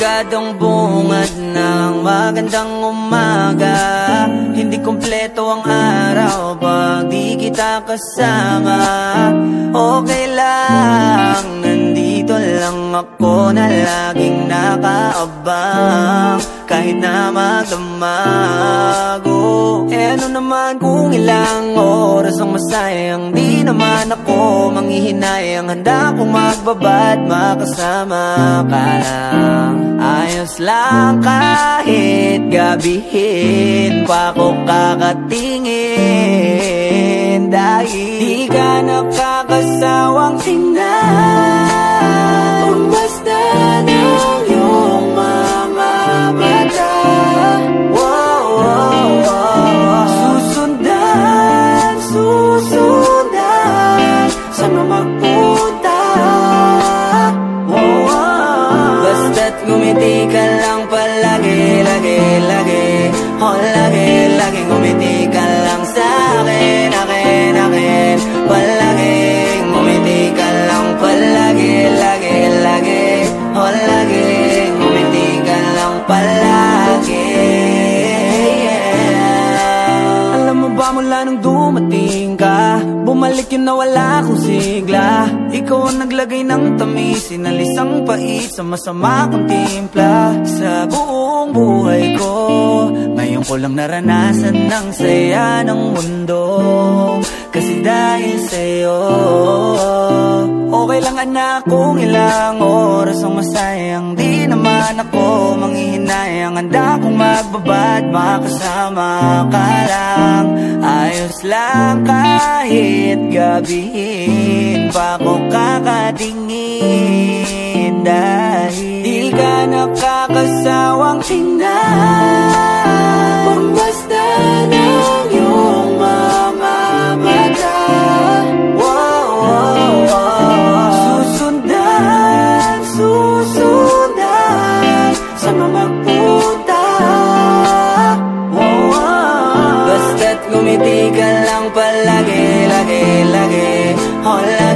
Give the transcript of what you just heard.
Delikadong bungad ng magandang umaga. Hindi kompleto ang araw pag di kita kasama. Okay lang, nandito lang ako na laging nakaabang Kahit na magdamago. Eh ano naman kung ilang oras ang masayang Di naman ako manghihinayang Handa kong magbabad makasama ka lang. Ayos lang kahit gabihin pa ko kakatingin. Dahil di ka nakakasawang tingnan ngumiti lang palagi, lagi, lagi. Oh, lagi Ba mula nung dumating ka Bumalik yun na wala akong sigla. Ikaw ang naglagay ng tamis Sinalis ang pait sa masama kong timpla. Sa buong buhay ko Ngayon ko lang naranasan ng saya ng mundo. Kasi dahil sa'yo Okay lang anak kung ilang oras ang masayang Di naman ako manghihinayang. Handa kong magbabad makasama ka lang. Ayos lang kahit gabihin pa ko kakatingin. Dahil di ka nakakasawang tingnan ka lang palagi, lagi, lagi Oh,